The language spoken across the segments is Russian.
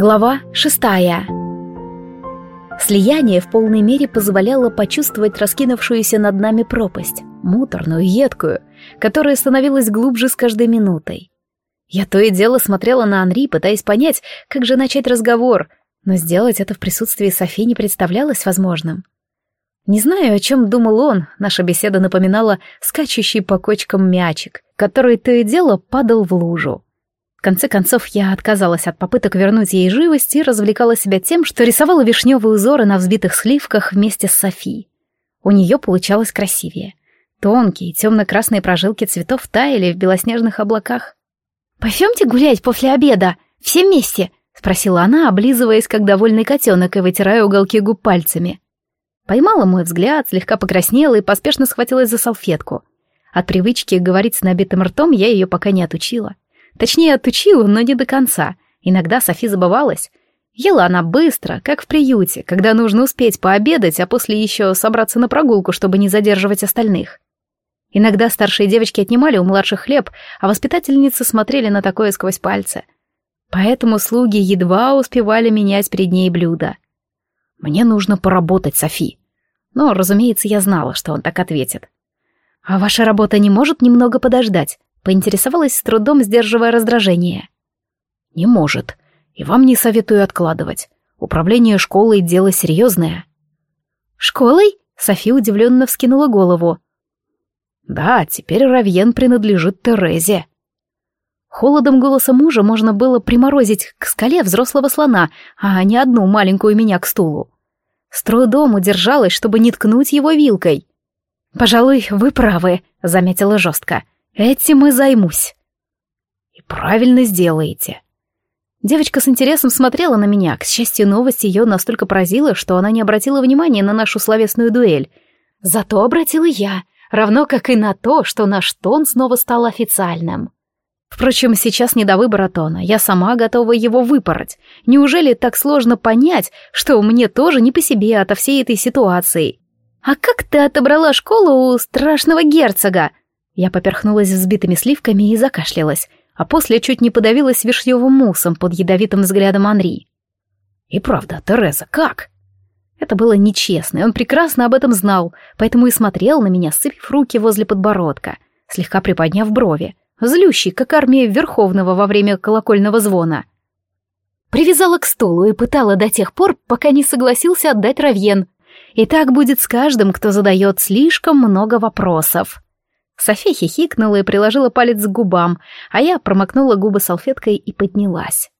Глава шестая. Слияние в полной мере позволяло почувствовать раскинувшуюся над нами пропасть, муторную, едкую, которая становилась глубже с каждой минутой. Я то и дело смотрела на Анри, пытаясь понять, как же начать разговор, но сделать это в присутствии Софи не представлялось возможным. Не знаю, о чем думал он, наша беседа напоминала скачущий по кочкам мячик, который то и дело падал в лужу. В конце концов, я отказалась от попыток вернуть ей живость и развлекала себя тем, что рисовала вишневые узоры на взбитых сливках вместе с Софи. У нее получалось красивее. Тонкие темно-красные прожилки цветов таяли в белоснежных облаках. «Пойдемте гулять после обеда, все вместе», — спросила она, облизываясь, как довольный котенок, и вытирая уголки губ пальцами. Поймала мой взгляд, слегка покраснела и поспешно схватилась за салфетку. От привычки говорить с набитым ртом я ее пока не отучила. Точнее, отучила, но не до конца. Иногда Софи забывалась. Ела она быстро, как в приюте, когда нужно успеть пообедать, а после еще собраться на прогулку, чтобы не задерживать остальных. Иногда старшие девочки отнимали у младших хлеб, а воспитательницы смотрели на такое сквозь пальцы. Поэтому слуги едва успевали менять перед ней блюда. «Мне нужно поработать, Софи». Но, разумеется, я знала, что он так ответит. «А ваша работа не может немного подождать?» Поинтересовалась с трудом, сдерживая раздражение. «Не может. И вам не советую откладывать. Управление школой — дело серьезное». «Школой?» — Софи удивленно вскинула голову. «Да, теперь Равьен принадлежит Терезе». Холодом голоса мужа можно было приморозить к скале взрослого слона, а не одну маленькую меня к стулу. С трудом удержалась, чтобы не ткнуть его вилкой. «Пожалуй, вы правы», — заметила жестко. Этим и займусь. И правильно сделаете. Девочка с интересом смотрела на меня. К счастью, новость ее настолько поразила, что она не обратила внимания на нашу словесную дуэль. Зато обратила я, равно как и на то, что наш тон снова стал официальным. Впрочем, сейчас не до выбора тона, я сама готова его выпороть. Неужели так сложно понять, что мне тоже не по себе от всей этой ситуации? А как ты отобрала школу у страшного герцога? Я поперхнулась взбитыми сливками и закашлялась, а после чуть не подавилась вишневым муссом под ядовитым взглядом Анри. «И правда, Тереза, как?» Это было нечестно, и он прекрасно об этом знал, поэтому и смотрел на меня, сцепив руки возле подбородка, слегка приподняв брови, злющий, как армия Верховного во время колокольного звона. Привязала к стулу и пытала до тех пор, пока не согласился отдать Равьен. И так будет с каждым, кто задает слишком много вопросов. София хихикнула и приложила палец к губам, а я промокнула губы салфеткой и поднялась.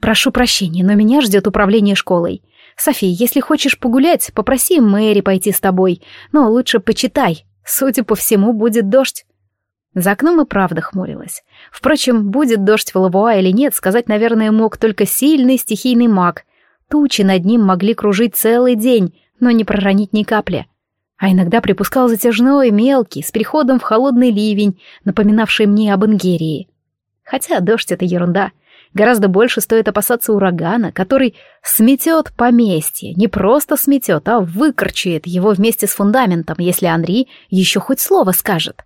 «Прошу прощения, но меня ждет управление школой. София, если хочешь погулять, попроси Мэри пойти с тобой, но лучше почитай. Судя по всему, будет дождь». За окном и правда хмурилась. Впрочем, будет дождь в Лавуа или нет, сказать, наверное, мог только сильный стихийный маг. Тучи над ним могли кружить целый день, но не проронить ни капли а иногда припускал затяжной, мелкий, с переходом в холодный ливень, напоминавший мне об Ингерии. Хотя дождь — это ерунда. Гораздо больше стоит опасаться урагана, который сметет поместье, не просто сметет, а выкорчует его вместе с фундаментом, если Анри еще хоть слово скажет.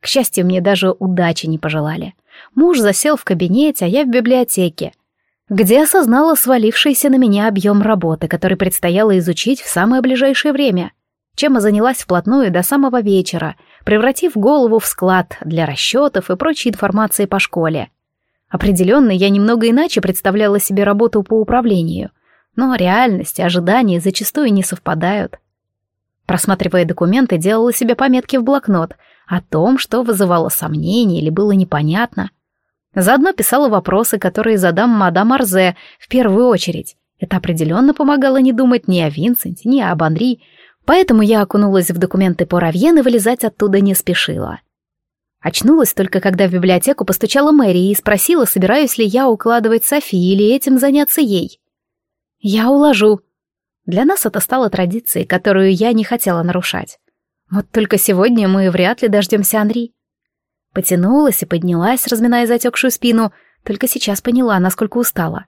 К счастью, мне даже удачи не пожелали. Муж засел в кабинете, а я в библиотеке, где осознала свалившийся на меня объем работы, который предстояло изучить в самое ближайшее время — чем и занялась вплотную до самого вечера, превратив голову в склад для расчетов и прочей информации по школе. Определенно, я немного иначе представляла себе работу по управлению, но реальность и ожидания зачастую не совпадают. Просматривая документы, делала себе пометки в блокнот о том, что вызывало сомнения или было непонятно. Заодно писала вопросы, которые задам мадам Арзе в первую очередь. Это определенно помогало не думать ни о Винсенте, ни об Анри, Поэтому я окунулась в документы по Равьен и вылезать оттуда не спешила. Очнулась только, когда в библиотеку постучала Мэри и спросила, собираюсь ли я укладывать Софи или этим заняться ей. «Я уложу». Для нас это стало традицией, которую я не хотела нарушать. Вот только сегодня мы вряд ли дождемся Анри. Потянулась и поднялась, разминая затекшую спину, только сейчас поняла, насколько устала.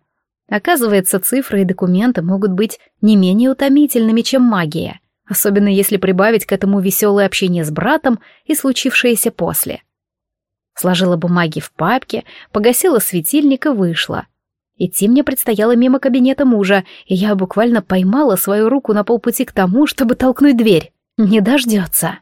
Оказывается, цифры и документы могут быть не менее утомительными, чем магия особенно если прибавить к этому веселое общение с братом и случившееся после. Сложила бумаги в папке, погасила светильник и вышла. Идти мне предстояло мимо кабинета мужа, и я буквально поймала свою руку на полпути к тому, чтобы толкнуть дверь. Не дождется.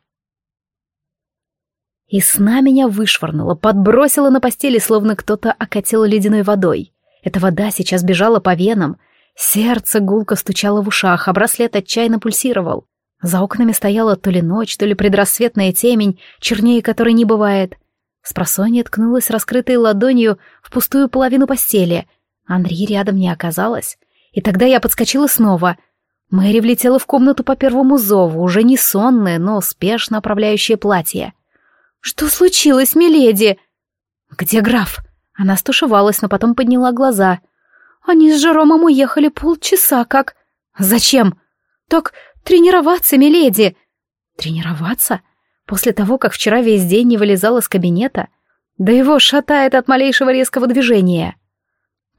И сна меня вышвырнуло, подбросило на постели, словно кто-то окатил ледяной водой. Эта вода сейчас бежала по венам. Сердце гулко стучало в ушах, а браслет отчаянно пульсировал. За окнами стояла то ли ночь, то ли предрассветная темень, чернее которой не бывает. Спросонья ткнулась раскрытой ладонью в пустую половину постели. Андрей рядом не оказалось. И тогда я подскочила снова. Мэри влетела в комнату по первому зову, уже не сонная, но спешно оправляющее платье. «Что случилось, миледи?» «Где граф?» Она стушевалась, но потом подняла глаза. «Они с Жеромом уехали полчаса, как...» «Зачем?» «Так тренироваться, миледи!» «Тренироваться? После того, как вчера весь день не вылезал из кабинета? Да его шатает от малейшего резкого движения!»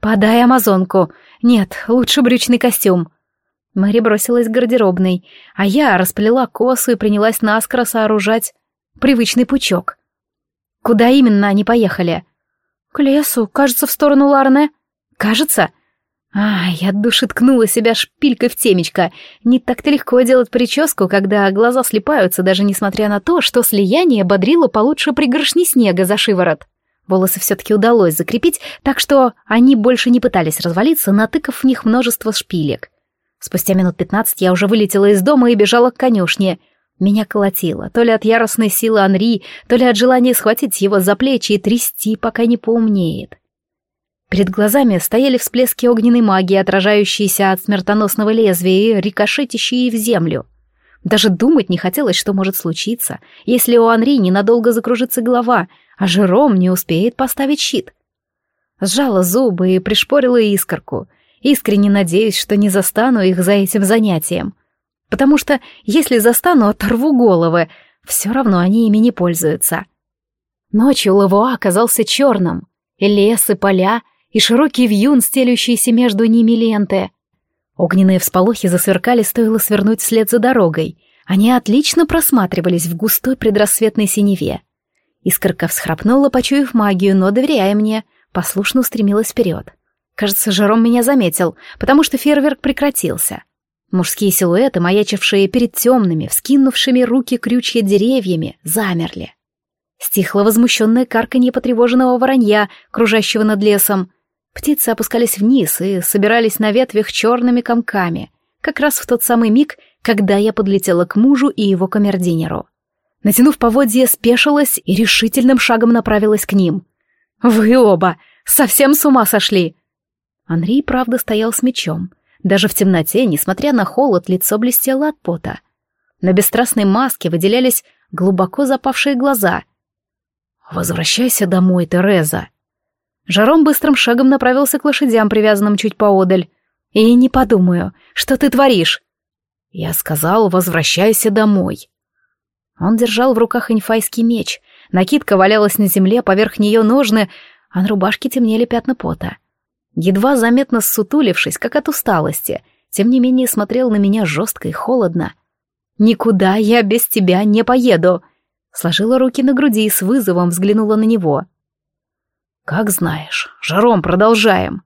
«Подай амазонку. Нет, лучше брючный костюм». Мэри бросилась к гардеробной, а я расплела косу и принялась наскоро сооружать привычный пучок. Куда именно они поехали? К лесу, кажется, в сторону Ларне. Кажется? А, я от души ткнула себя шпилькой в темечко. Не так-то легко делать прическу, когда глаза слепаются, даже несмотря на то, что слияние бодрило получше пригоршни снега за шиворот. Волосы все-таки удалось закрепить, так что они больше не пытались развалиться, натыкав в них множество шпилек. Спустя минут пятнадцать я уже вылетела из дома и бежала к конюшне — меня колотило, то ли от яростной силы Анри, то ли от желания схватить его за плечи и трясти, пока не поумнеет. Перед глазами стояли всплески огненной магии, отражающиеся от смертоносного лезвия и рикошетящие в землю. Даже думать не хотелось, что может случиться, если у Анри ненадолго закружится голова, а Жером не успеет поставить щит. Сжала зубы и пришпорила искорку, искренне надеясь, что не застану их за этим занятием — потому что если застану, оторву головы, все равно они ими не пользуются. Ночью Лавуа оказался черным, и лес, и поля, и широкий вьюн, стелющийся между ними ленты. Огненные всполохи засверкали, стоило свернуть вслед за дорогой. Они отлично просматривались в густой предрассветной синеве. Искорка всхрапнула, почуяв магию, но, доверяя мне, послушно устремилась вперед. Кажется, Жером меня заметил, потому что фейерверк прекратился. Мужские силуэты, маячившие перед темными, вскинувшими руки крючья деревьями, замерли. Стихло возмущенное карканье потревоженного воронья, кружащего над лесом. Птицы опускались вниз и собирались на ветвях черными комками, как раз в тот самый миг, когда я подлетела к мужу и его камердинеру. Натянув поводье, спешилась и решительным шагом направилась к ним. «Вы оба! Совсем с ума сошли!» Анри, правда, стоял с мечом — даже в темноте, несмотря на холод, лицо блестело от пота. На бесстрастной маске выделялись глубоко запавшие глаза. «Возвращайся домой, Тереза!» Жаром быстрым шагом направился к лошадям, привязанным чуть поодаль. «И не подумаю, что ты творишь?» Я сказал, возвращайся домой. Он держал в руках инфайский меч. Накидка валялась на земле, поверх нее ножны, а на рубашке темнели пятна пота едва заметно ссутулившись, как от усталости, тем не менее смотрел на меня жестко и холодно. «Никуда я без тебя не поеду!» Сложила руки на груди и с вызовом взглянула на него. «Как знаешь, жаром продолжаем!»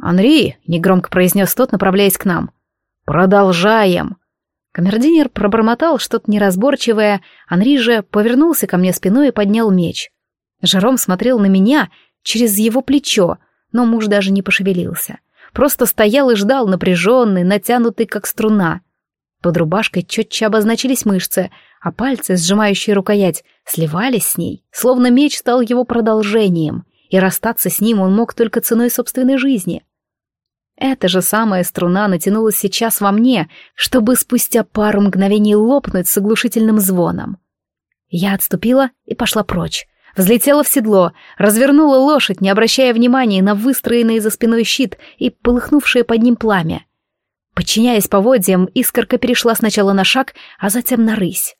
«Анри!» — негромко произнес тот, направляясь к нам. «Продолжаем!» Камердинер пробормотал что-то неразборчивое, Анри же повернулся ко мне спиной и поднял меч. Жером смотрел на меня через его плечо — но муж даже не пошевелился. Просто стоял и ждал, напряженный, натянутый, как струна. Под рубашкой четче обозначились мышцы, а пальцы, сжимающие рукоять, сливались с ней, словно меч стал его продолжением, и расстаться с ним он мог только ценой собственной жизни. Эта же самая струна натянулась сейчас во мне, чтобы спустя пару мгновений лопнуть с оглушительным звоном. Я отступила и пошла прочь, Взлетела в седло, развернула лошадь, не обращая внимания на выстроенный за спиной щит и полыхнувшее под ним пламя. Подчиняясь поводьям, искорка перешла сначала на шаг, а затем на рысь.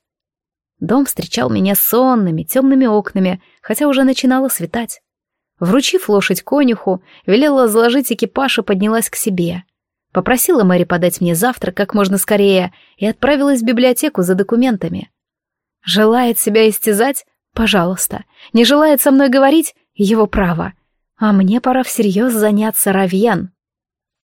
Дом встречал меня сонными, темными окнами, хотя уже начинало светать. Вручив лошадь конюху, велела заложить экипаж и поднялась к себе. Попросила Мэри подать мне завтрак как можно скорее и отправилась в библиотеку за документами. Желает себя истязать? Пожалуйста. Не желает со мной говорить? Его право. А мне пора всерьез заняться Равьен.